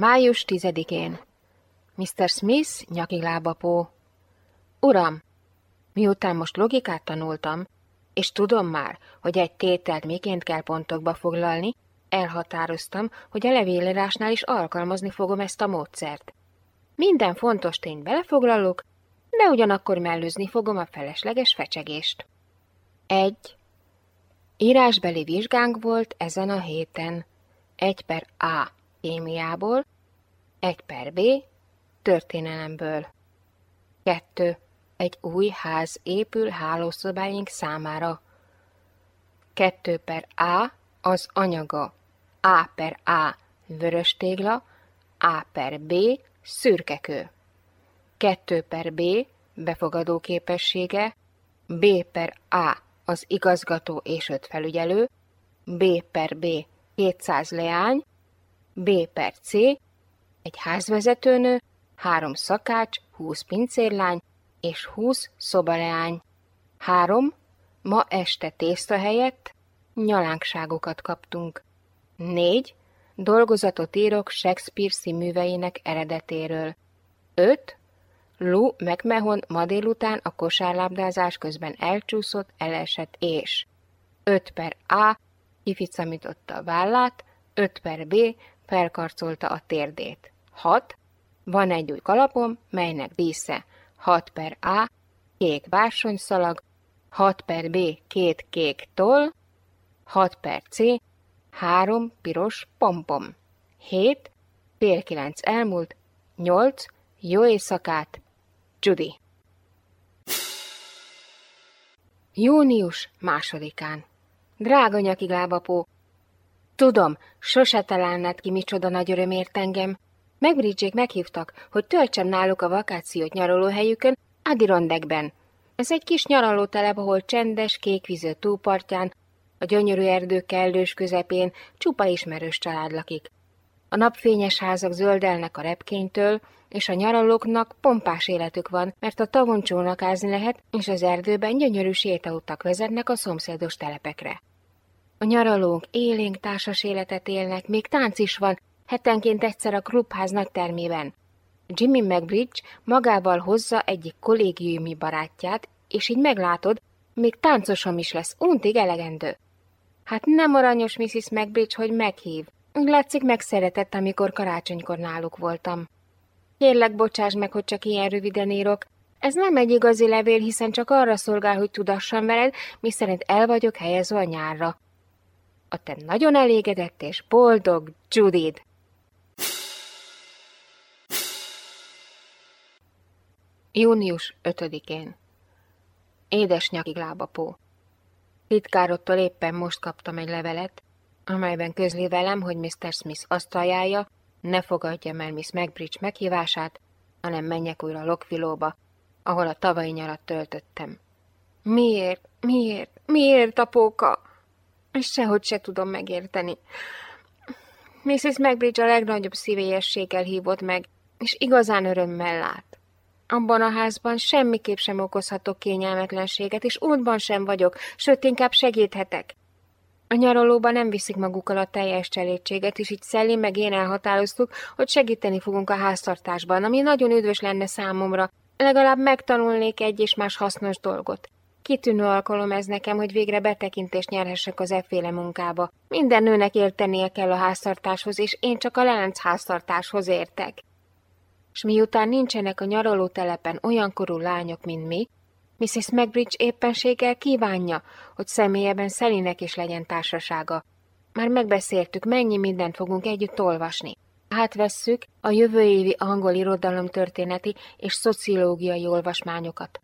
Május 10-én. Mr. Smith lábapó. Uram, miután most logikát tanultam, és tudom már, hogy egy tételt miként kell pontokba foglalni, elhatároztam, hogy a levélírásnál is alkalmazni fogom ezt a módszert. Minden fontos tényt belefoglalok, de ugyanakkor mellőzni fogom a felesleges fecsegést. 1. Írásbeli vizsgánk volt ezen a héten. 1 per A. Kémiából, 1 per B. Történelemből. 2. Egy új ház épül hálószobáink számára. 2 per A. Az anyaga. A per A. Vörös tégla, A per B. Szürkekő. 2 per B. Befogadó képessége, B per A. Az igazgató és öt felügyelő, B per B. 200 leány, B per C. Egy házvezetőnő, három szakács, 20 pincérlány és 20 szobaleány. 3. Ma este tészta helyett nyalánkságokat kaptunk. 4. Dolgozatot írok Shakespeare színműveinek eredetéről. 5. Lou McMahon ma délután a kosárlabdázás közben elcsúszott, elesett és 5 per A. kificamította a vállát, 5 per B. felkarcolta a térdét. 6. Van egy új kalapom, melynek dísze 6 per A. kék bársonyszalag, 6 per B. két kék toll, 6 per C. három piros pompom. 7. Fél kilenc elmúlt, 8. Jó éjszakát, Judy. Június másodikán. Drága nyakigábapó, tudom, sose találnád ki, micsoda nagy örömért engem. Megbridgék meghívtak, hogy töltsem náluk a vakációt nyaralóhelyükön, Adirondekben. Ez egy kis nyaralótelep, ahol csendes, kékvíző túlpartján, a gyönyörű erdő kellős közepén csupa ismerős család lakik. A napfényes házak zöldelnek a repkénytől, és a nyaralóknak pompás életük van, mert a tavon csónakázni lehet, és az erdőben gyönyörű sétautak vezetnek a szomszédos telepekre. A nyaralók élénk társas életet élnek, még tánc is van, hetenként egyszer a klubház nagy termében. Jimmy McBridge magával hozza egyik kollégiumi barátját, és így meglátod, még táncosom is lesz, untig elegendő. Hát nem aranyos Mrs. McBridge, hogy meghív. Látszik megszeretett, amikor karácsonykor náluk voltam. Kérlek, bocsáss meg, hogy csak ilyen röviden írok. Ez nem egy igazi levél, hiszen csak arra szolgál, hogy tudassam veled, miszerint el vagyok helyezve a nyárra. A te nagyon elégedett és boldog Judith. Június 5-én Édes nyakig lábapó. Titkárottól éppen most kaptam egy levelet, amelyben közli velem, hogy Mr. Smith azt ajánlja, ne fogadjam el Miss McBridge meghívását, hanem menjek újra Lokvilóba, ahol a tavalyi nyarat töltöttem. Miért? Miért? Miért, apóka? És sehogy se tudom megérteni. Mrs. McBridge a legnagyobb szívélyességgel hívott meg, és igazán örömmel lát. Abban a házban semmiképp sem okozhatok kényelmetlenséget, és útban sem vagyok, sőt, inkább segíthetek. A nyaralóba nem viszik magukkal a teljes cselédséget, és így Szelli meg én elhatároztuk, hogy segíteni fogunk a háztartásban, ami nagyon üdvös lenne számomra. Legalább megtanulnék egy és más hasznos dolgot. Kitűnő alkalom ez nekem, hogy végre betekintést nyerhessek az efféle munkába. Minden nőnek értenie kell a háztartáshoz, és én csak a lánc háztartáshoz értek. S miután nincsenek a nyaralótelepen olyan korú lányok, mint mi, Mrs. McBridge éppenséggel kívánja, hogy személyeben Szelinek is legyen társasága. Már megbeszéltük, mennyi mindent fogunk együtt olvasni. Átvesszük a jövő évi angol irodalomtörténeti és szociológiai olvasmányokat.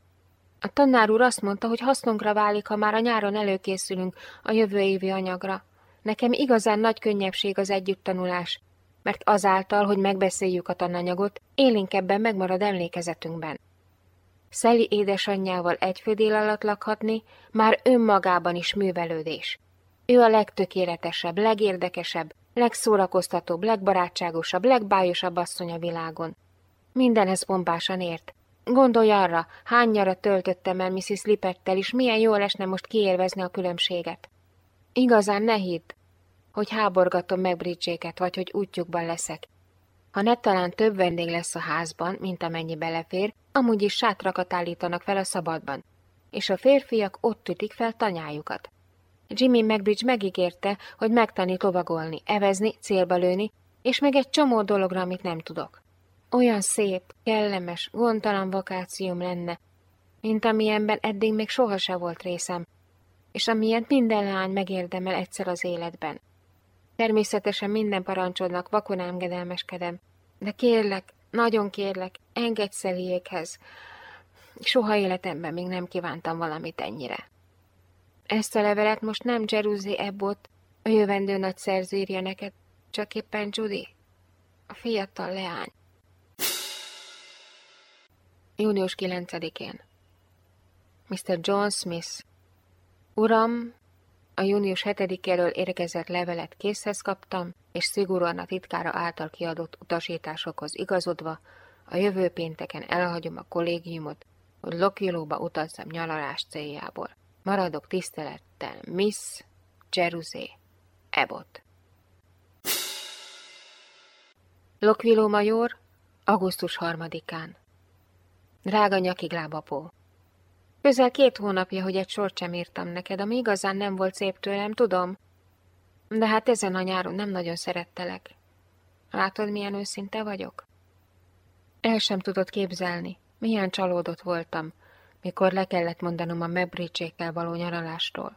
A tanár úr azt mondta, hogy hasznunkra válik, ha már a nyáron előkészülünk a jövő évi anyagra. Nekem igazán nagy könnyebbség az együttanulás, mert azáltal, hogy megbeszéljük a tananyagot, élénkebben megmarad emlékezetünkben. Szeli édesanyjával egy födél alatt lakhatni már önmagában is művelődés. Ő a legtökéletesebb, legérdekesebb, legszórakoztatóbb, legbarátságosabb, legbájosabb asszony a világon. Mindenhez pompásan ért. Gondolj arra, hány nyarat töltöttem el Mrs. Lipettel, és milyen jól esne most kiélvezni a különbséget. Igazán ne hidd, hogy háborgatom meg bridgéket, vagy hogy útjukban leszek. Ha ne talán több vendég lesz a házban, mint amennyi belefér, amúgy is sátrakat állítanak fel a szabadban, és a férfiak ott ütik fel tanyájukat. Jimmy McBridge megígérte, hogy megtanít lovagolni, evezni, célba lőni, és még egy csomó dologra, amit nem tudok. Olyan szép, kellemes, gondtalan vakációm lenne, mint amilyenben eddig még soha se volt részem, és amilyet minden lány megérdemel egyszer az életben. Természetesen minden parancsodnak vakon engedelmeskedem, de kérlek, nagyon kérlek, engedj Szeliékhez. Soha életemben még nem kívántam valamit ennyire. Ezt a levelet most nem Jeruzi Ebbot, a jövendő nagy szerző írja neked, csak éppen Judy, a fiatal leány. Június 9-én Mr. John Smith Uram, a június 7-éről érkezett levelet készhez kaptam, és szigorúan a titkára által kiadott utasításokhoz igazodva, a jövő pénteken elhagyom a kollégiumot, hogy Lokilóba utazzam nyaralás céljából. Maradok tisztelettel, Miss Jeruzé Ebot. Lokviló major, augusztus harmadikán. Drága nyakiglábapó, Közel két hónapja, hogy egy sort sem írtam neked, ami igazán nem volt szép tőlem, tudom. De hát ezen a nyáron nem nagyon szerettelek. Látod, milyen őszinte vagyok? El sem tudod képzelni, milyen csalódott voltam, mikor le kellett mondanom a mebricsékkel való nyaralástól.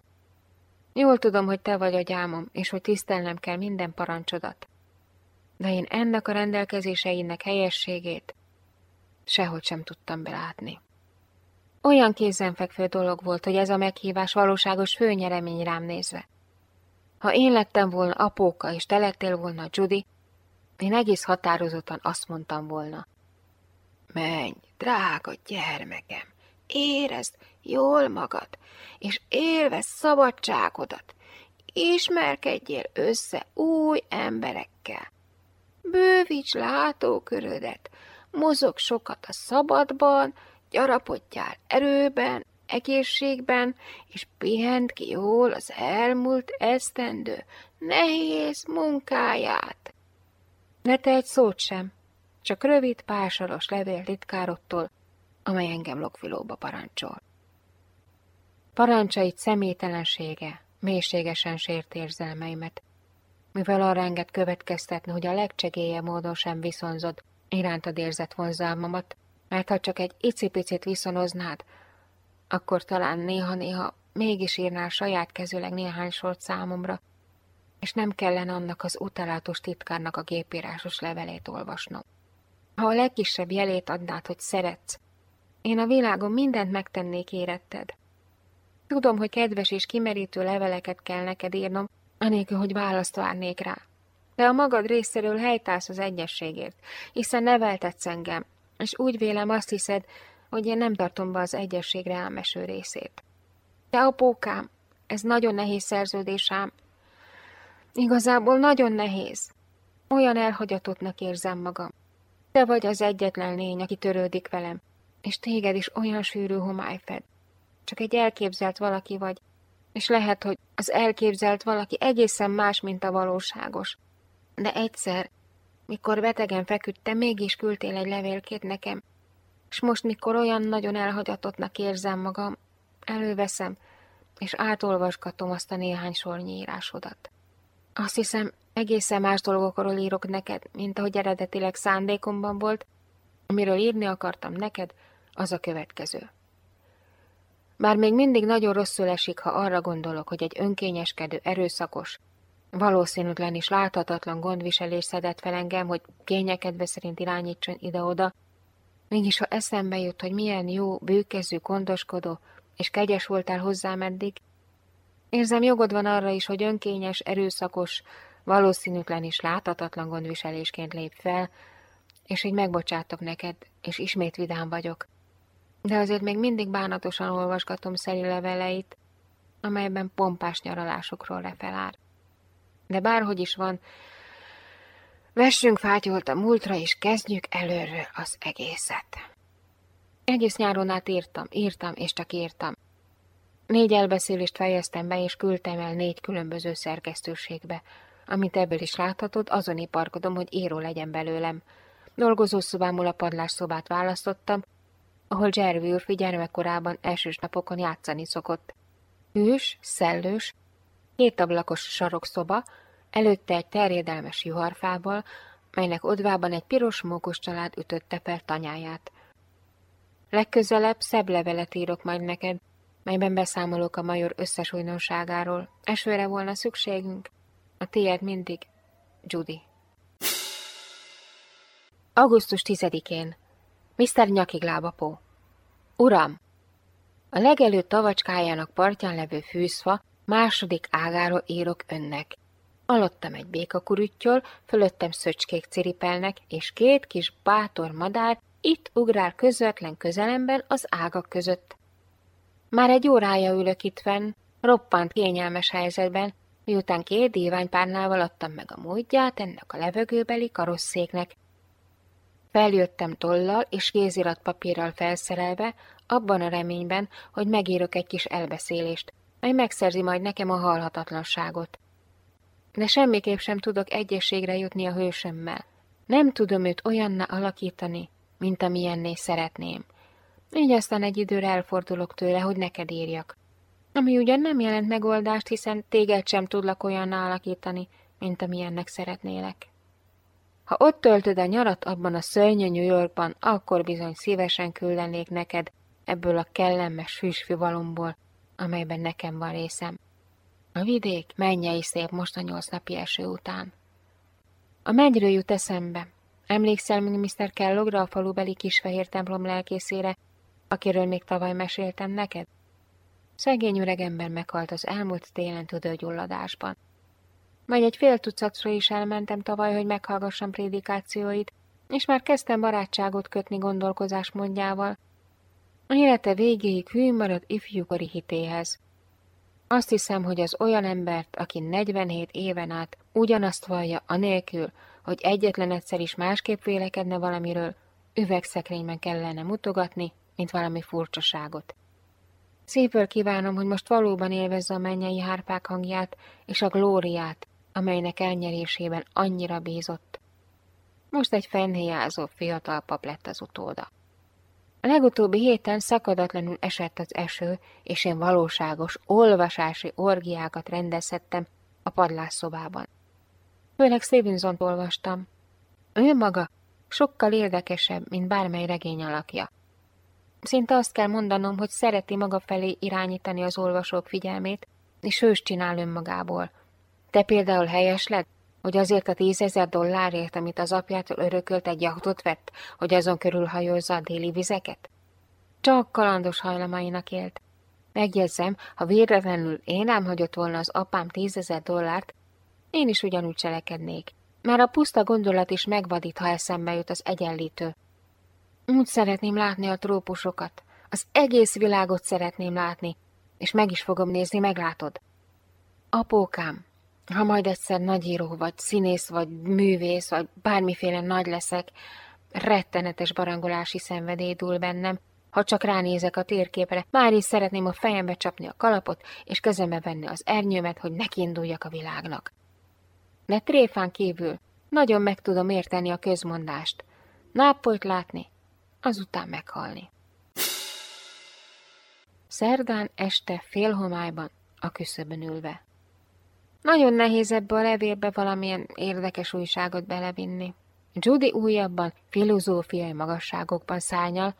Jól tudom, hogy te vagy a gyámom, és hogy tisztelnem kell minden parancsodat. De én ennek a rendelkezéseinek helyességét sehogy sem tudtam belátni. Olyan kézenfekvő dolog volt, hogy ez a meghívás valóságos főnyeremény rám nézve. Ha én lettem volna apóka, és te lettél volna Judy, én egész határozottan azt mondtam volna. Menj, drága gyermekem, érezd jól magad, és élvezd szabadságodat, ismerkedjél össze új emberekkel. Bővíts látókörödet, mozog sokat a szabadban, gyarapodjál erőben, egészségben, és pihent ki jól az elmúlt esztendő nehéz munkáját. Ne te egy szót sem, csak rövid, pásalos levél titkárottól, amely engem lokvilóba parancsol. Parancsait személytelensége mélységesen sért érzelmeimet, mivel arra enged következtetni, hogy a legcsegélye módon sem viszonzod irántad érzett vonzalmamat, mert ha csak egy icipicit viszonoznád, akkor talán néha-néha mégis írnál saját kezüleg néhány sort számomra, és nem kellene annak az utalátos titkárnak a gépírásos levelét olvasnom. Ha a legkisebb jelét adnád, hogy szeretsz, én a világon mindent megtennék éretted. Tudom, hogy kedves és kimerítő leveleket kell neked írnom, anélkül, hogy választ várnék rá. De a magad részéről helytálsz az egyességért, hiszen neveltetsz engem, és úgy vélem azt hiszed, hogy én nem tartom be az egyességre elmeső részét. De apókám, ez nagyon nehéz szerződés ám. Igazából nagyon nehéz. Olyan elhagyatottnak érzem magam. Te vagy az egyetlen lény, aki törődik velem, és téged is olyan sűrű homály fed. Csak egy elképzelt valaki vagy, és lehet, hogy az elképzelt valaki egészen más, mint a valóságos. De egyszer mikor betegen feküdtem, mégis küldtél egy levélkét nekem, és most, mikor olyan nagyon elhagyatottnak érzem magam, előveszem, és átolvasgatom azt a néhány sornyi írásodat. Azt hiszem, egészen más dolgokról írok neked, mint ahogy eredetileg szándékomban volt, amiről írni akartam neked, az a következő. Bár még mindig nagyon rosszul esik, ha arra gondolok, hogy egy önkényeskedő, erőszakos, Valószínűtlen is láthatatlan gondviselés szedett fel engem, hogy kényekedve szerint irányítson ide-oda, mégis ha eszembe jut, hogy milyen jó, bőkezű, gondoskodó, és kegyes voltál hozzám eddig, érzem jogod van arra is, hogy önkényes, erőszakos, valószínűtlen is láthatatlan gondviselésként lép fel, és hogy megbocsátok neked, és ismét vidám vagyok. De azért még mindig bánatosan olvasgatom Szeli leveleit, amelyben pompás nyaralásokról refelár de bárhogy is van, vessünk fátyolt a múltra, és kezdjük előről az egészet. Egész nyáron át írtam, írtam, és csak írtam. Négy elbeszélést fejeztem be, és küldtem el négy különböző szerkesztőségbe, amit ebből is láthatod, azon iparkodom, hogy író legyen belőlem. Dolgozószobámul a padlásszobát választottam, ahol Jerry úr gyermekkorában elsős napokon játszani szokott. Hűs, szellős, kétablakos sarokszoba, előtte egy terjedelmes juharfával, melynek odvában egy piros mókos család ütötte fel tanyáját. Legközelebb szebb levelet írok majd neked, melyben beszámolok a major összes újdonságáról. Esőre volna szükségünk. A tiéd mindig, Judy. Augusztus 10-én. Mr. Nyakiglábapó. Uram! A legelő tavacskájának partján levő fűzfa második ágáról írok önnek. Alottam egy békakurüttyöl, fölöttem szöcskék ciripelnek, és két kis bátor madár itt ugrál közvetlen közelemben az ágak között. Már egy órája ülök itt fenn, roppant kényelmes helyzetben, miután két díványpárnával adtam meg a módját ennek a levegőbeli karosszéknek. Feljöttem tollal és kéziratpapírral felszerelve, abban a reményben, hogy megírok egy kis elbeszélést, mely megszerzi majd nekem a halhatatlanságot. De semmiképp sem tudok egyességre jutni a hősömmel. Nem tudom őt olyanná alakítani, mint amilyenné szeretném. Így aztán egy időre elfordulok tőle, hogy neked írjak. Ami ugyan nem jelent megoldást, hiszen téged sem tudlak olyanná alakítani, mint amilyennek szeretnélek. Ha ott töltöd a nyarat abban a szörnyű New Yorkban, akkor bizony szívesen küldenék neked ebből a kellemes fűsfivalomból, amelyben nekem van részem. A vidék mennyei szép most a nyolc napi eső után. A mennyről jut eszembe. Emlékszel Mr. Kellogra, a falubeli kisfehér templom lelkészére, akiről még tavaly meséltem neked? Szegény öreg ember meghalt az elmúlt télen tüdőgyulladásban. Majd egy fél tucatra is elmentem tavaly, hogy meghallgassam prédikációit, és már kezdtem barátságot kötni gondolkozás mondjával. Élete végéig hű marad ifjúkori hitéhez. Azt hiszem, hogy az olyan embert, aki 47 éven át ugyanazt vallja anélkül, hogy egyetlen egyszer is másképp vélekedne valamiről, üvegszekrényben kellene mutogatni, mint valami furcsaságot. Szépől kívánom, hogy most valóban élvezze a mennyei hárpák hangját és a glóriát, amelynek elnyerésében annyira bízott. Most egy fennhéjázó fiatal pap lett az utóda. A legutóbbi héten szakadatlanul esett az eső, és én valóságos, olvasási orgiákat rendezhettem a padlásszobában. Főleg stevenson olvastam. Ő maga sokkal érdekesebb, mint bármely regény alakja. Szinte azt kell mondanom, hogy szereti maga felé irányítani az olvasók figyelmét, és hős csinál önmagából. Te például helyesled, hogy azért a tízezer dollárért, amit az apjától örökölt egy jachtot vett, hogy azon körül hajózza a déli vizeket? Csak kalandos hajlamainak élt. Megjegyzem, ha véletlenül én nem hagyott volna az apám tízezer dollárt, én is ugyanúgy cselekednék. Már a puszta gondolat is megvadít, ha eszembe jut az egyenlítő. Úgy szeretném látni a trópusokat. Az egész világot szeretném látni, és meg is fogom nézni, meglátod. Apókám, ha majd egyszer nagyíró vagy színész vagy művész vagy bármiféle nagy leszek, rettenetes barangolási szenvedély dúl bennem, ha csak ránézek a térképre, már is szeretném a fejembe csapni a kalapot, és kezembe venni az ernyőmet, hogy nekiinduljak a világnak. De tréfán kívül nagyon meg tudom érteni a közmondást. Nápolyt látni, azután meghalni. Szerdán este félhomályban, a küszöbön ülve. Nagyon nehéz ebbe a levélbe valamilyen érdekes újságot belevinni. Judy újabban filozófiai magasságokban szárnyal,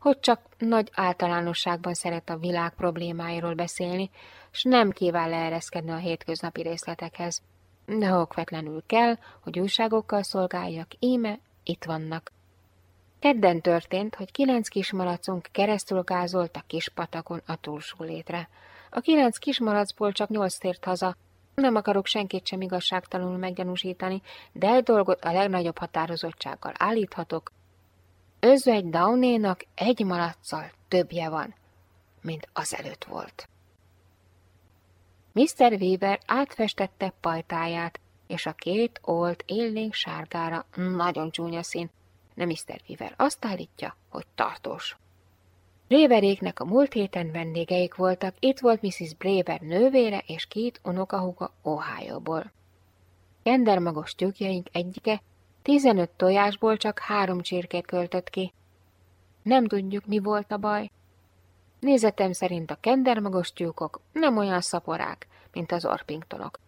hogy csak nagy általánosságban szeret a világ problémáiról beszélni, s nem kíván leereszkedni a hétköznapi részletekhez. De okvetlenül kell, hogy újságokkal szolgáljak, íme itt vannak. Kedden történt, hogy kilenc kismalacunk keresztül gázolt a kis patakon a túlsó létre. A kilenc kismalacból csak nyolc tért haza, nem akarok senkit sem igazságtalanul meggyanúsítani, de egy dolgot a legnagyobb határozottsággal állíthatok. egy Downénak egy malaccal többje van, mint azelőtt volt. Mr. Weaver átfestette pajtáját, és a két olt élénk sárgára, nagyon csúnya szín, nem Mr. Weaver azt állítja, hogy tartós. Bréveréknek a múlt héten vendégeik voltak, itt volt Mrs. Bréver nővére és két unokahúga Ohio-ból. kendermagos tyúkjaink egyike 15 tojásból csak három csirkét költött ki. Nem tudjuk, mi volt a baj. Nézetem szerint a kendermagos tyúkok nem olyan szaporák, mint az orpingtonok.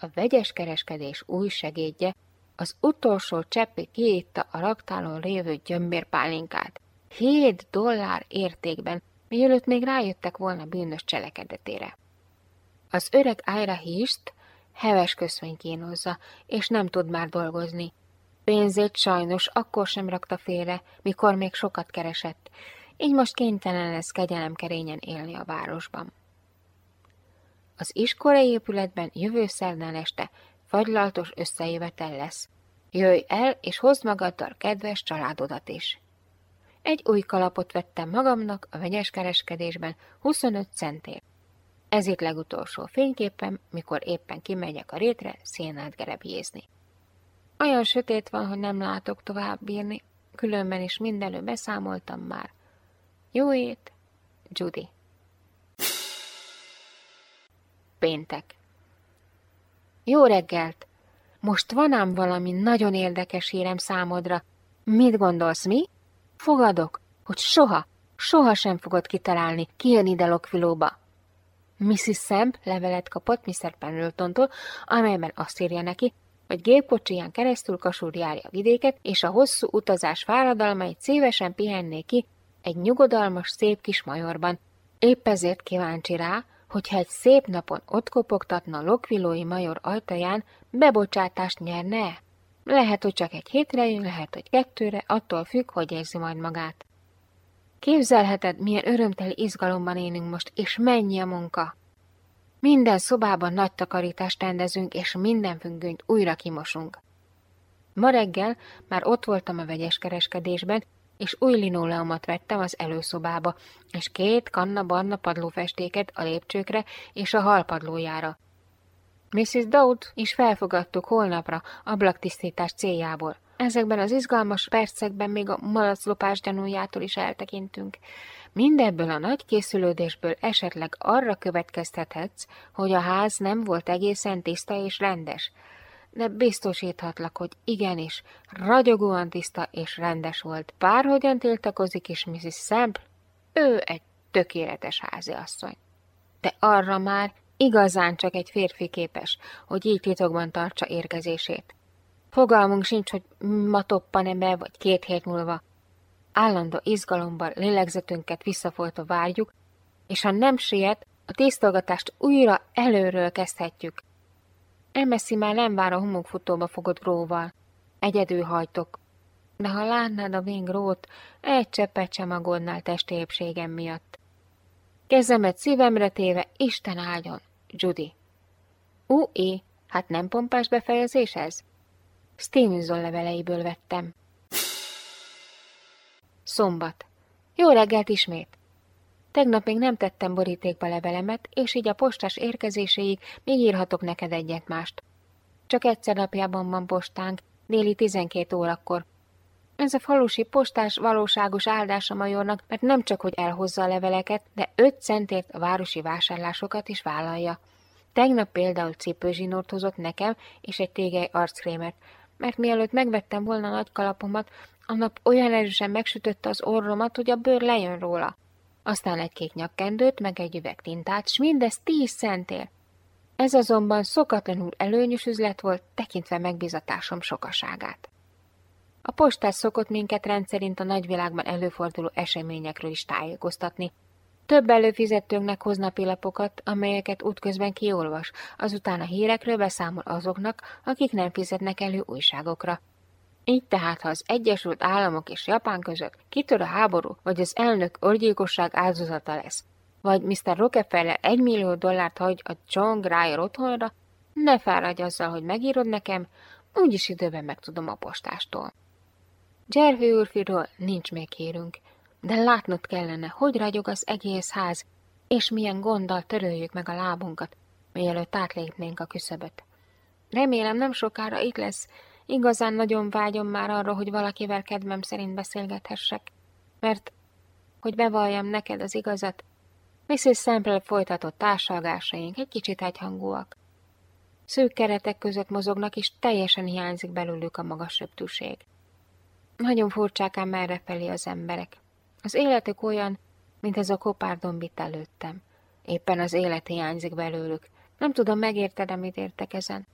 A vegyes kereskedés új segédje az utolsó cseppi kiitta a raktálon lévő gyömbérpálinkát. 7 dollár értékben, mielőtt még rájöttek volna bűnös cselekedetére. Az öreg Ájra híst heves köszöny kínozza, és nem tud már dolgozni. Pénzét sajnos akkor sem rakta félre, mikor még sokat keresett, így most kénytelen lesz kegyelemkerényen élni a városban. Az iskolai épületben jövő szerdán este fagylaltos összejövetel lesz. Jöjj el, és hozd magaddal kedves családodat is. Egy új kalapot vettem magamnak a vegyes kereskedésben 25 centért. Ez itt legutolsó fényképem, mikor éppen kimegyek a rétre szénát gerebjézni. Olyan sötét van, hogy nem látok tovább bírni, különben is mindenről beszámoltam már. Jó ét, Judy. Péntek. Jó reggelt! Most van ám valami nagyon érdekes hírem számodra. Mit gondolsz, mi? Fogadok, hogy soha, soha sem fogod kitalálni, ki jön ide Lokvilóba. Mrs. Samp levelet kapott Mr. Pendletontól, amelyben azt írja neki, hogy gépkocsiján keresztül kasul járja a vidéket, és a hosszú utazás fáradalmait szívesen pihenné ki egy nyugodalmas, szép kis majorban. Épp ezért kíváncsi rá, hogyha egy szép napon ott kopogtatna Lokvilói major ajtaján, bebocsátást nyerne Lehet, hogy csak egy hétre jön, lehet, hogy kettőre, attól függ, hogy érzi majd magát. Képzelheted, milyen örömteli izgalomban élünk most, és mennyi a munka. Minden szobában nagy takarítást rendezünk, és minden függönyt újra kimosunk. Ma reggel már ott voltam a vegyes kereskedésben, és új linóleumot vettem az előszobába, és két kanna barna padlófestéket a lépcsőkre és a halpadlójára. Mrs. Dowd is felfogadtuk holnapra ablaktisztítás céljából. Ezekben az izgalmas percekben még a malaclopás gyanújától is eltekintünk. Mindebből a nagy készülődésből esetleg arra következtethetsz, hogy a ház nem volt egészen tiszta és rendes, de biztosíthatlak, hogy igenis, ragyogóan tiszta és rendes volt. Bárhogyan tiltakozik is Mrs. Sample, ő egy tökéletes háziasszony. De arra már igazán csak egy férfi képes, hogy így titokban tartsa érkezését. Fogalmunk sincs, hogy ma toppan-e be, vagy két hét múlva. Állandó izgalomban lélegzetünket visszafolytva várjuk, és ha nem siet, a tisztolgatást újra előről kezdhetjük. Emeszi már nem vár a homokfutóba fogott gróval. Egyedül hajtok. De ha látnád a vén grót, egy cseppet sem aggódnál testépségem miatt. Kezemet szívemre téve, Isten áldjon, Judy. Ú, hát nem pompás befejezés ez? Stevenson leveleiből vettem. Szombat. Jó reggelt ismét! Tegnap még nem tettem borítékba levelemet, és így a postás érkezéséig még írhatok neked egyet mást. Csak egyszer napjában van postánk, déli 12 órakor. Ez a falusi postás valóságos áldás a majornak, mert nem csak, hogy elhozza a leveleket, de 5 centért a városi vásárlásokat is vállalja. Tegnap például cipőzsinort hozott nekem és egy tégely arckrémet, mert mielőtt megvettem volna a nagy kalapomat, a nap olyan erősen megsütötte az orromat, hogy a bőr lejön róla. Aztán egy kék nyakkendőt, meg egy üveg tintát, s mindez tíz centér. Ez azonban szokatlanul előnyös üzlet volt, tekintve megbizatásom sokaságát. A postás szokott minket rendszerint a nagyvilágban előforduló eseményekről is tájékoztatni, több előfizetőnknek hoz napilapokat, amelyeket útközben kiolvas, azután a hírekről beszámol azoknak, akik nem fizetnek elő újságokra. Így tehát, ha az Egyesült Államok és Japán között kitör a háború, vagy az elnök orgyilkosság áldozata lesz, vagy Mr. Rockefeller egy millió dollárt hagy a John Grier otthonra, ne fáradj azzal, hogy megírod nekem, úgyis időben megtudom a postástól. Jervy úrfiról nincs még hírünk, de látnod kellene, hogy ragyog az egész ház, és milyen gonddal töröljük meg a lábunkat, mielőtt átlépnénk a küszöböt. Remélem nem sokára itt lesz, igazán nagyon vágyom már arra, hogy valakivel kedvem szerint beszélgethessek, mert, hogy bevalljam neked az igazat, Mrs. Sample folytatott társalgásaink egy kicsit egyhangúak. Szűk keretek között mozognak, és teljesen hiányzik belőlük a magas röptűség. Nagyon furcsák ám merre felé az emberek. Az életük olyan, mint ez a kopárdombit előttem. Éppen az élet hiányzik belőlük. Nem tudom, megérted, mit értek ezen.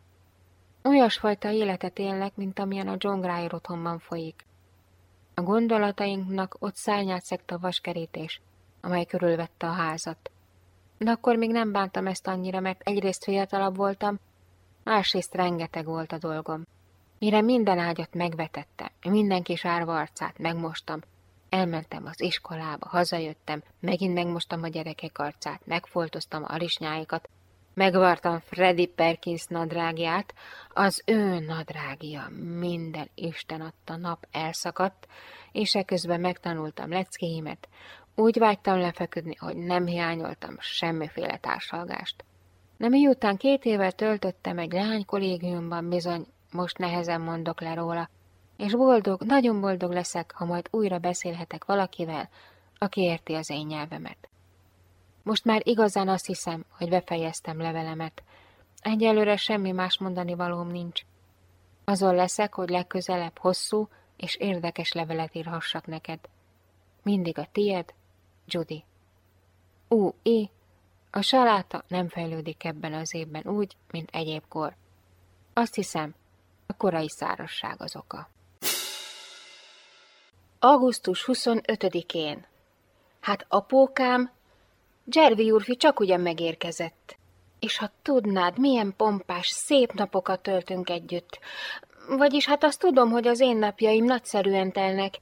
Olyasfajta életet élnek, mint amilyen a John Grier otthonban folyik. A gondolatainknak ott szárnyát szekte a vaskerítés, amely körülvette a házat. De akkor még nem bántam ezt annyira, mert egyrészt fiatalabb voltam, másrészt rengeteg volt a dolgom. Mire minden ágyat megvetettem, minden kis árva megmostam, elmentem az iskolába, hazajöttem, megint megmostam a gyerekek arcát, megfoltoztam a alisnyáikat, megvartam Freddy Perkins nadrágját, az ő nadrágja minden Isten adta nap elszakadt, és eközben megtanultam leckéimet, úgy vágytam lefeküdni, hogy nem hiányoltam semmiféle társalgást. De miután két évet töltöttem egy leány kollégiumban, bizony most nehezen mondok le róla, és boldog, nagyon boldog leszek, ha majd újra beszélhetek valakivel, aki érti az én nyelvemet. Most már igazán azt hiszem, hogy befejeztem levelemet. Egyelőre semmi más mondani valóm nincs. Azon leszek, hogy legközelebb hosszú és érdekes levelet írhassak neked. Mindig a tied, Judy. Ú, I. A saláta nem fejlődik ebben az évben úgy, mint egyébkor. Azt hiszem, korai szárasság az oka. Augusztus 25-én. Hát apókám, Jervi úrfi csak ugyan megérkezett. És ha tudnád, milyen pompás, szép napokat töltünk együtt. Vagyis hát azt tudom, hogy az én napjaim nagyszerűen telnek,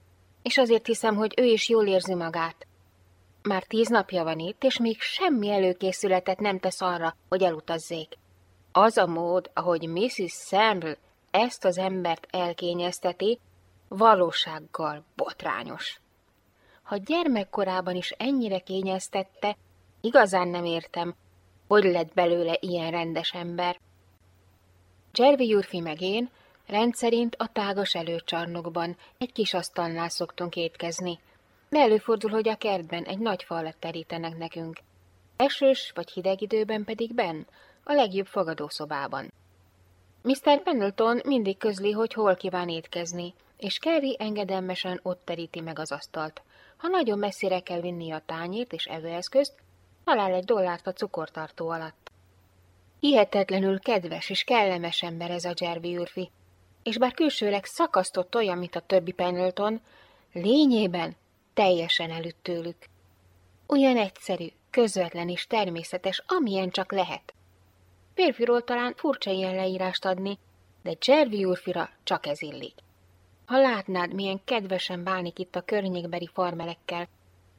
és azért hiszem, hogy ő is jól érzi magát. Már tíz napja van itt, és még semmi előkészületet nem tesz arra, hogy elutazzék. Az a mód, ahogy Mrs. Sample ezt az embert elkényezteti, valósággal botrányos. Ha gyermekkorában is ennyire kényeztette, igazán nem értem, hogy lett belőle ilyen rendes ember. Jervi Jurfi meg én rendszerint a tágas előcsarnokban egy kis asztalnál szoktunk étkezni, de előfordul, hogy a kertben egy nagy falat terítenek nekünk. Esős vagy hideg időben pedig benn, a legjobb fogadószobában. Mr. Pendleton mindig közli, hogy hol kíván étkezni, és Kerry engedelmesen ott teríti meg az asztalt. Ha nagyon messzire kell vinni a tányért és evőeszközt, talál egy dollárt a cukortartó alatt. Hihetetlenül kedves és kellemes ember ez a Jervi úrfi, és bár külsőleg szakasztott olyan, mint a többi Pendleton, lényében teljesen előtt tőlük. Olyan egyszerű, közvetlen és természetes, amilyen csak lehet. Férfiról talán furcsa ilyen leírást adni, de Jervi úrfira csak ez illik. Ha látnád, milyen kedvesen bánik itt a környékbeli farmelekkel,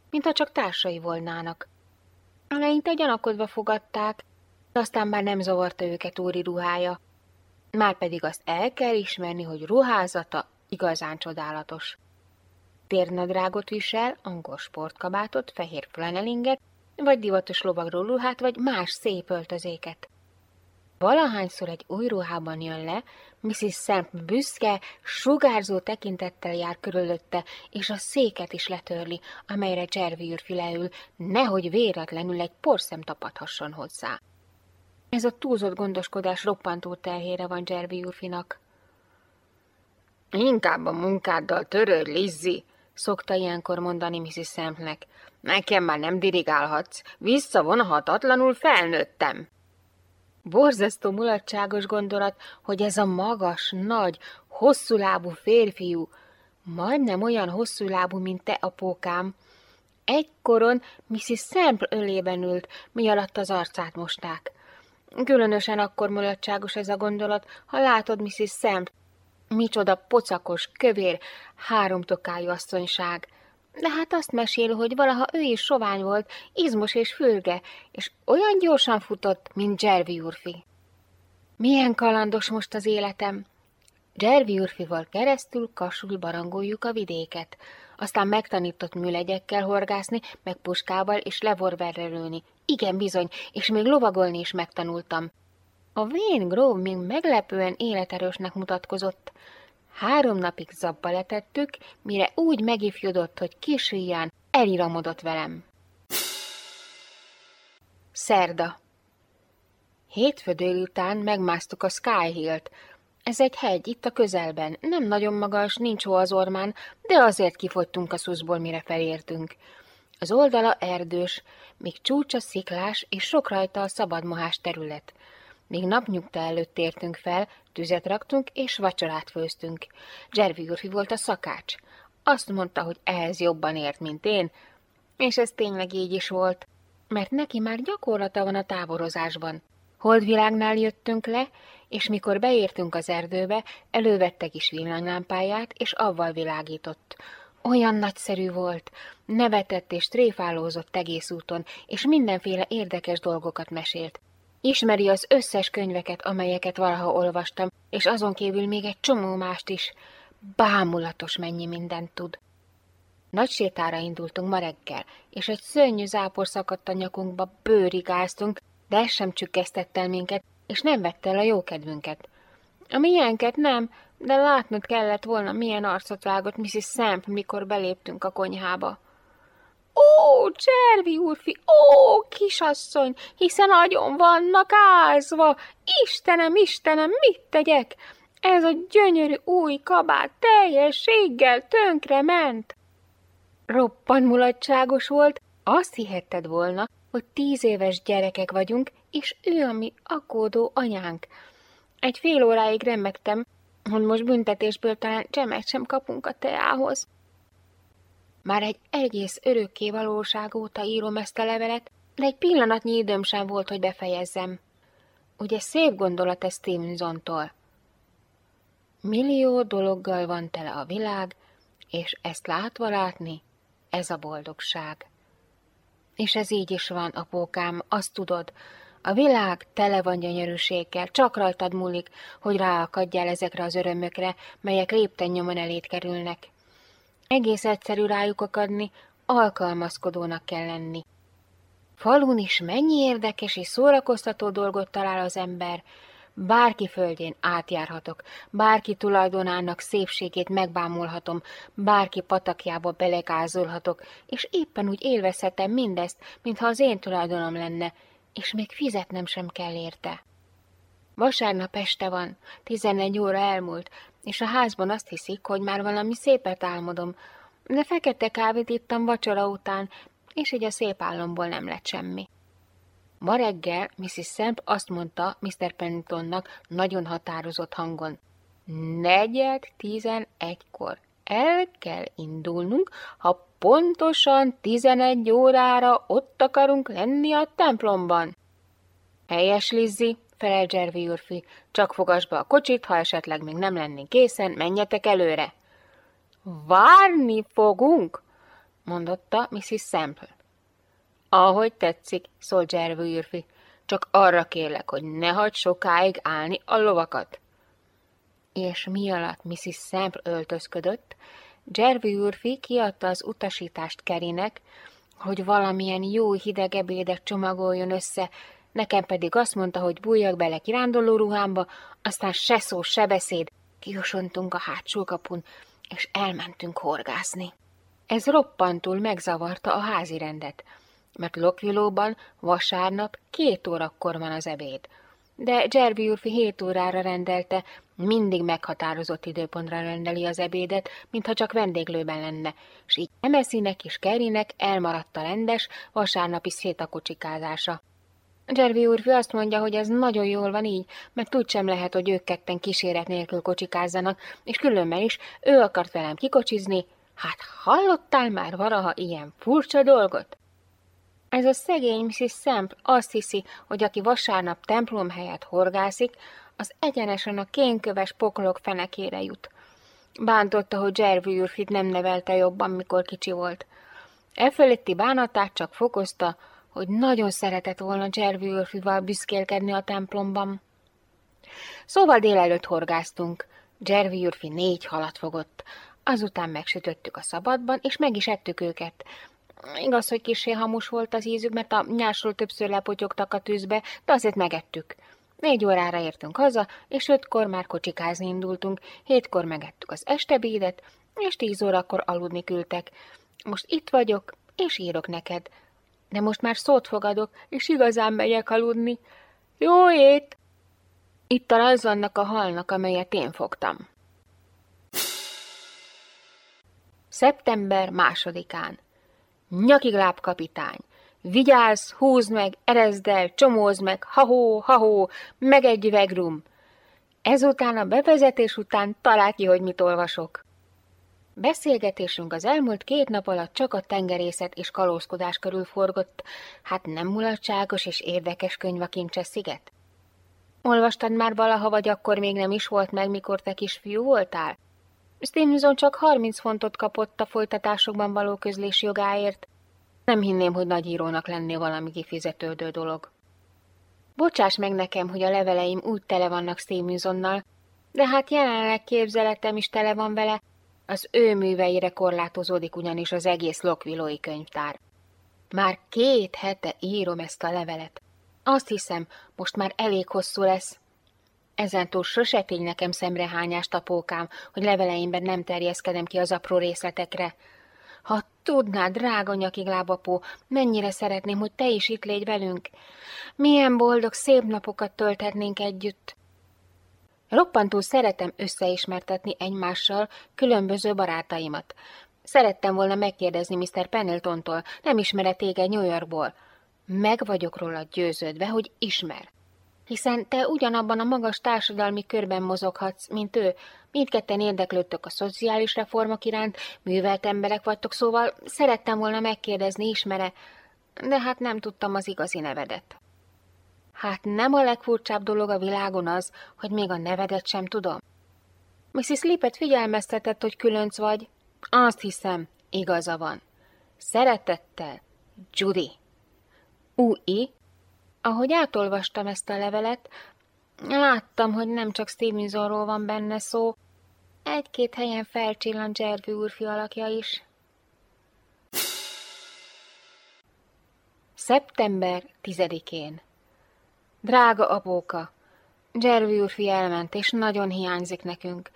mintha csak társai volnának. Eleinte gyanakodva fogadták, de aztán már nem zavarta őket úri ruhája. Márpedig azt el kell ismerni, hogy ruházata igazán csodálatos. Térnadrágot visel, angol sportkabátot, fehér flanelinget, vagy divatos lovagról ruhát, vagy más szép öltözéket. Valahányszor egy új ruhában jön le, Mrs. Szemp büszke, sugárzó tekintettel jár körülötte, és a széket is letörli, amelyre Jervi űrfi leül, nehogy véletlenül egy porszem tapadhasson hozzá. Ez a túlzott gondoskodás roppantó terhére van Jervi űrfinak. Inkább a munkáddal törődj, Lizzie, szokta ilyenkor mondani Mrs. Sempnek. Nekem már nem dirigálhatsz, visszavonhatatlanul felnőttem. Borzasztó mulatságos gondolat, hogy ez a magas, nagy, hosszúlábú férfiú, majdnem olyan hosszúlábú, mint te, apókám, egykoron Mrs. Sample ölében ült, mi alatt az arcát mosták. Különösen akkor mulatságos ez a gondolat, ha látod Mrs. Sample, micsoda pocakos, kövér, háromtokájú asszonyság – de hát azt mesél, hogy valaha ő is sovány volt, izmos és fülge, és olyan gyorsan futott, mint Jervi úrfi. Milyen kalandos most az életem! Jervi úrfival keresztül kasul barangoljuk a vidéket, aztán megtanított műlegyekkel horgászni, meg puskával és levorverre lőni. Igen, bizony, és még lovagolni is megtanultam. A Vén Grove még meglepően életerősnek mutatkozott. Három napig zabba letettük, mire úgy megifjodott, hogy kis eliramodott velem. Szerda. Hétfő délután megmásztuk a Sky Hill-t. Ez egy hegy, itt a közelben. Nem nagyon magas, nincs hó az ormán, de azért kifogytunk a szuszból, mire felértünk. Az oldala erdős, míg csúcsa sziklás, és sok rajta a szabadmohás terület. Míg napnyugta előtt értünk fel, tüzet raktunk, és vacsorát főztünk. Zservi úrfi volt a szakács. Azt mondta, hogy ehhez jobban ért, mint én, és ez tényleg így is volt, mert neki már gyakorlata van a táborozásban. Holdvilágnál jöttünk le, és mikor beértünk az erdőbe, elővette kis villanylámpáját, és avval világított. Olyan nagyszerű volt, nevetett és tréfálózott egész úton, és mindenféle érdekes dolgokat mesélt. Ismeri az összes könyveket, amelyeket valaha olvastam, és azon kívül még egy csomó mást is. Bámulatos mennyi mindent tud. Nagy sétára indultunk ma reggel, és egy szörnyű zápor szakadt a nyakunkba, bőrigáztunk, de ez sem csükkesztett el minket, és nem vette el a jókedvünket. A milyenket nem, de látnod kellett volna, milyen arcot vágott Mrs. Samp, mikor beléptünk a konyhába. Ó, Cservi úrfi, ó, kisasszony, hiszen nagyon vannak ázva. Istenem, Istenem, mit tegyek? Ez a gyönyörű új kabát teljességgel tönkre ment. Roppan mulatságos volt, azt hihetted volna, hogy tíz éves gyerekek vagyunk, és ő a mi aggódó anyánk. Egy fél óráig remegtem, hogy most büntetésből talán csemet sem kapunk a teához. Már egy egész örökké valóság óta írom ezt a levelet, de egy pillanatnyi időm sem volt, hogy befejezzem. Ugye szép gondolat ez Stevensontól. Millió dologgal van tele a világ, és ezt látva látni, ez a boldogság. És ez így is van, apókám, azt tudod, a világ tele van gyönyörűséggel, csak rajtad múlik, hogy ráakadjál ezekre az örömökre, melyek lépten nyomon elét kerülnek. Egész egyszerű rájuk akadni, alkalmazkodónak kell lenni. Falun is mennyi érdekes és szórakoztató dolgot talál az ember, Bárki földjén átjárhatok, bárki tulajdonának szépségét megbámulhatom, bárki patakjába belegázolhatok, és éppen úgy élvezhetem mindezt, mintha az én tulajdonom lenne, és még fizetnem sem kell érte. Vasárnap este van, tizenegy óra elmúlt, és a házban azt hiszik, hogy már valami szépet álmodom, de fekete kávét ittam vacsora után, és így a szép álomból nem lett semmi. Ma reggel Mrs. Szemp azt mondta Mr. Penningtonnak nagyon határozott hangon. Negyed tizenegykor el kell indulnunk, ha pontosan tizenegy órára ott akarunk lenni a templomban. Helyes, Lizzi, felel Jervi úrfi, csak fogasd be a kocsit, ha esetleg még nem lennénk készen, menjetek előre. Várni fogunk, mondotta Mrs. Sample. Ahogy tetszik, szólt Jervő űrfi, csak arra kérlek, hogy ne hagyd sokáig állni a lovakat. És mi alatt Mrs. Samp öltözködött, Jervő űrfi kiadta az utasítást Kerinek, hogy valamilyen jó hideg ebédet csomagoljon össze, nekem pedig azt mondta, hogy bújjak bele kiránduló ruhámba, aztán se szó, se beszéd, kiosontunk a hátsó kapun, és elmentünk horgászni. Ez roppantul megzavarta a házi rendet mert Lokvilóban vasárnap két órakor van az ebéd. De Jerby úrfi hét órára rendelte, mindig meghatározott időpontra rendeli az ebédet, mintha csak vendéglőben lenne, s így Emeszinek és Kerinek elmaradt a rendes, vasárnapi szétakocsikázása. Jervi úrfi azt mondja, hogy ez nagyon jól van így, mert úgy sem lehet, hogy ők ketten kíséret nélkül kocsikázzanak, és különben is ő akart velem kikocsizni. Hát hallottál már varaha ilyen furcsa dolgot? Ez a szegény Mrs. Szemp azt hiszi, hogy aki vasárnap templom helyett horgászik, az egyenesen a kénköves pokolok fenekére jut. Bántotta, hogy Jervy úrfit nem nevelte jobban, mikor kicsi volt. Elfeletti bánatát csak fokozta, hogy nagyon szeretett volna Jervy úrfival büszkélkedni a templomban. Szóval délelőtt horgáztunk. Jervy úrfi négy halat fogott. Azután megsütöttük a szabadban, és meg is ettük őket. Igaz, hogy kisé hamus volt az ízük, mert a nyásról többször lepotyogtak a tűzbe, de azért megettük. Négy órára értünk haza, és ötkor már kocsikázni indultunk, hétkor megettük az estebédet, és tíz órakor aludni küldtek. Most itt vagyok, és írok neked. De most már szót fogadok, és igazán megyek aludni. Jó ét! Itt a annak a halnak, amelyet én fogtam. Szeptember másodikán. Nyakigláb kapitány. Vigyázz, húzd meg, erezd el, csomózd meg, ha-hó, ha-hó, meg egy üveg rum. Ezután a bevezetés után talál ki, hogy mit olvasok. Beszélgetésünk az elmúlt két nap alatt csak a tengerészet és kalózkodás körül forgott, hát nem mulatságos és érdekes könyv a kincses sziget. Olvastad már valaha, vagy akkor még nem is volt meg, mikor te kisfiú voltál? Stevenson csak 30 fontot kapott a folytatásokban való közlés jogáért. Nem hinném, hogy nagy írónak lennél valami kifizetődő dolog. Bocsáss meg nekem, hogy a leveleim úgy tele vannak Stevensonnal, de hát jelenleg képzeletem is tele van vele, az ő műveire korlátozódik ugyanis az egész lokvilói könyvtár. Már két hete írom ezt a levelet. Azt hiszem, most már elég hosszú lesz. Ezentúl sose tény nekem szemrehányást a pókám, hogy leveleimben nem terjeszkedem ki az apró részletekre. Ha tudnád, drága nyakiglábapó, mennyire szeretném, hogy te is itt légy velünk. Milyen boldog, szép napokat tölthetnénk együtt. Roppantól szeretem összeismertetni egymással különböző barátaimat. Szerettem volna megkérdezni Mr. Pendletontól, nem ismeret téged New Yorkból. Meg vagyok róla győződve, hogy ismer. Hiszen te ugyanabban a magas társadalmi körben mozoghatsz, mint ő. Mindketten érdeklődtök a szociális reformok iránt, művelt emberek vagytok, szóval szerettem volna megkérdezni, ismere, de hát nem tudtam az igazi nevedet. Hát nem a legfurcsább dolog a világon az, hogy még a nevedet sem tudom. Mrs. Lippet figyelmeztetett, hogy különc vagy. Azt hiszem, igaza van. Szeretettel, Judy. U.I. Ahogy átolvastam ezt a levelet, láttam, hogy nem csak Stevensonról van benne szó, egy-két helyen felcsillant Jervy úrfi alakja is. Szeptember 10-én Drága apóka, Jervy úrfi elment, és nagyon hiányzik nekünk.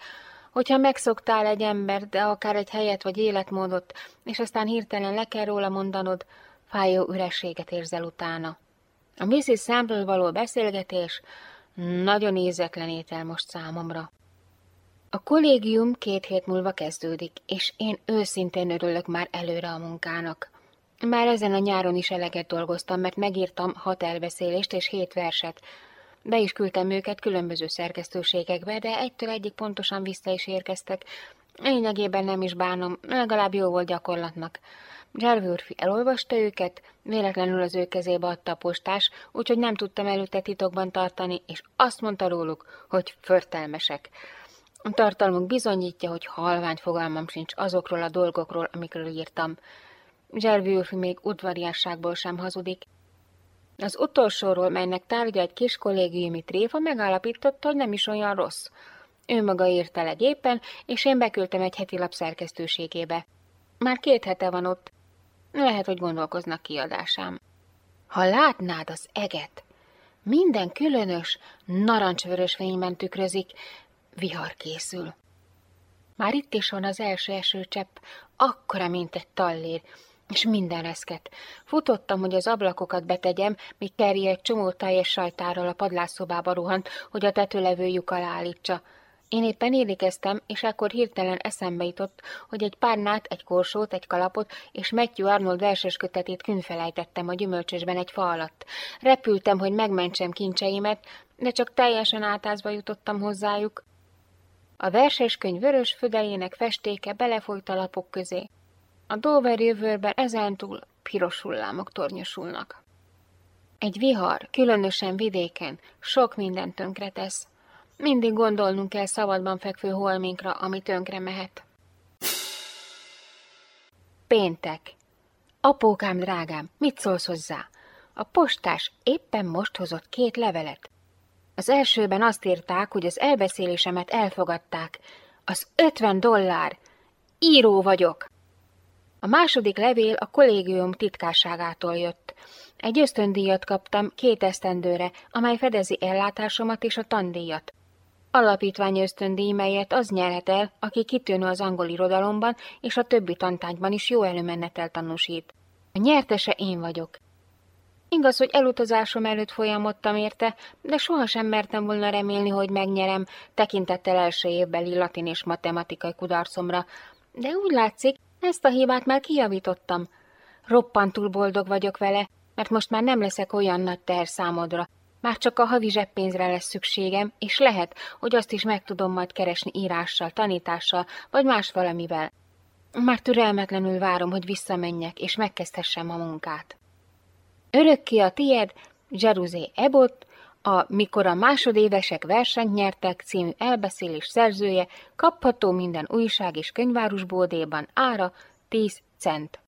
Hogyha megszoktál egy ember, de akár egy helyet vagy életmódot, és aztán hirtelen le kell róla mondanod, fájó ürességet érzel utána. A Mrs. Sample való beszélgetés nagyon ízetlen étel most számomra. A kollégium két hét múlva kezdődik, és én őszintén örülök már előre a munkának. Már ezen a nyáron is eleget dolgoztam, mert megírtam hat elbeszélést és hét verset. Be is küldtem őket különböző szerkesztőségekbe, de egytől egyik pontosan vissza is érkeztek. Lényegében nem is bánom, legalább jó volt gyakorlatnak. Úrfi elolvasta őket, véletlenül az ő kezébe adta a postás, úgyhogy nem tudtam előtte titokban tartani, és azt mondta róluk, hogy förtelmesek. A tartalmuk bizonyítja, hogy halvány fogalmam sincs azokról a dolgokról, amikről írtam. Zservőfi még udvariasságból sem hazudik. Az utolsóról, melynek tárgya egy kis kollégiumi tréfa, megállapította, hogy nem is olyan rossz. Ő maga írta le gépen, és én beküldtem egy heti lap szerkesztőségébe. Már két hete van ott. Lehet, hogy gondolkoznak kiadásám. Ha látnád az eget, minden különös, narancsvörös fényben tükrözik, vihar készül. Már itt is van az első esőcsepp, akkora, mint egy tallér, és minden reszket. Futottam, hogy az ablakokat betegyem, míg Kerry egy csomó teljes sajtárral a padlásszobába rohant, hogy a tetőlevő lyuk alá állítsa. Én éppen érdekeztem, és akkor hirtelen eszembe jutott, hogy egy párnát, egy korsót, egy kalapot és Matthew Arnold verses kötetét künfelejtettem a gyümölcsösben egy fa alatt. Repültem, hogy megmentsem kincseimet, de csak teljesen átázva jutottam hozzájuk. A verseskönyv vörös födelének festéke belefolyt a lapok közé. A Dover jövőben ezentúl piros hullámok tornyosulnak. Egy vihar, különösen vidéken, sok mindent tönkretesz. Mindig gondolnunk kell szabadban fekvő holminkra, ami tönkre mehet. Péntek. Apókám drágám, mit szólsz hozzá? A postás éppen most hozott két levelet. Az elsőben azt írták, hogy az elbeszélésemet elfogadták. Az ötven dollár. Író vagyok. A második levél a kollégium titkárságától jött. Egy ösztöndíjat kaptam két esztendőre, amely fedezi ellátásomat és a tandíjat. Alapítvány ösztöndíj, melyet az nyerhet el, aki kitűnő az angol irodalomban és a többi tantányban is jó előmenetel tanúsít. A nyertese én vagyok. Igaz, hogy elutazásom előtt folyamodtam érte, de sohasem mertem volna remélni, hogy megnyerem, tekintettel első évbeli latin és matematikai kudarcomra, de úgy látszik, ezt a hibát már kijavítottam. Roppantul boldog vagyok vele, mert most már nem leszek olyan nagy teher számodra. Már csak a havi zseppénzre lesz szükségem, és lehet, hogy azt is meg tudom majd keresni írással, tanítással, vagy más valamivel. Már türelmetlenül várom, hogy visszamenjek, és megkezdhessem a munkát. Örökké a tied, Jeruzé Ebot, a Mikor a másodévesek versenyt nyertek című elbeszélés szerzője kapható minden újság és könyvárusbódéban ára 10 cent.